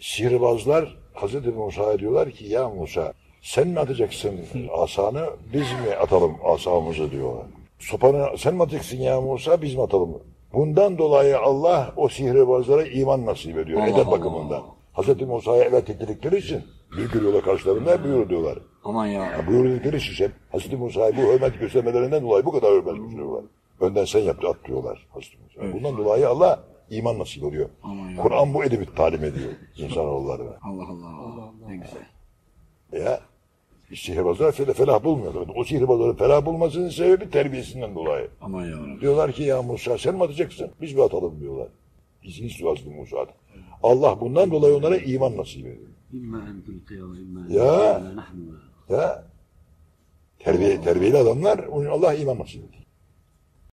sihirbazlar Hazreti Musa'ya diyorlar ki ya Musa sen mi atacaksın asanı biz mi atalım asamızı diyorlar. Sopanı sen mi atacaksın ya Musa biz mi atalım? Bundan dolayı Allah o sihirbazlara iman nasip ediyor Allah edep Allah. bakımından. Hazreti Musa'ya evet dedikleri için buyur yola karşılarında buyur diyorlar. Aman ya. Ya buyur dedikleri için hep Hazreti Musa'ya bu hürmet göstermelerinden dolayı bu kadar hürmet gösteriyorlar. Önden sen yaptı at diyorlar Hazreti Musa. Bundan dolayı Allah iman nasip ediyor. Aman. Kur'an bu edebi talim ediyor insanoğullarına. Allah Allah. Allah Allah. Ne güzel. E ya sihirbazlar fela, felah bulmuyorlar. O sihirbazların felah bulmasının sebebi terbiyesinden dolayı. Aman yarabbim. Diyorlar ki ya Musa sen mi atacaksın? Biz mi atalım diyorlar. Biz hiç vazlı Musa at. Allah bundan dolayı onlara iman nasip ediyor. Ya. Ya. Terbiye, terbiyeli adamlar Allah iman nasip ediyor.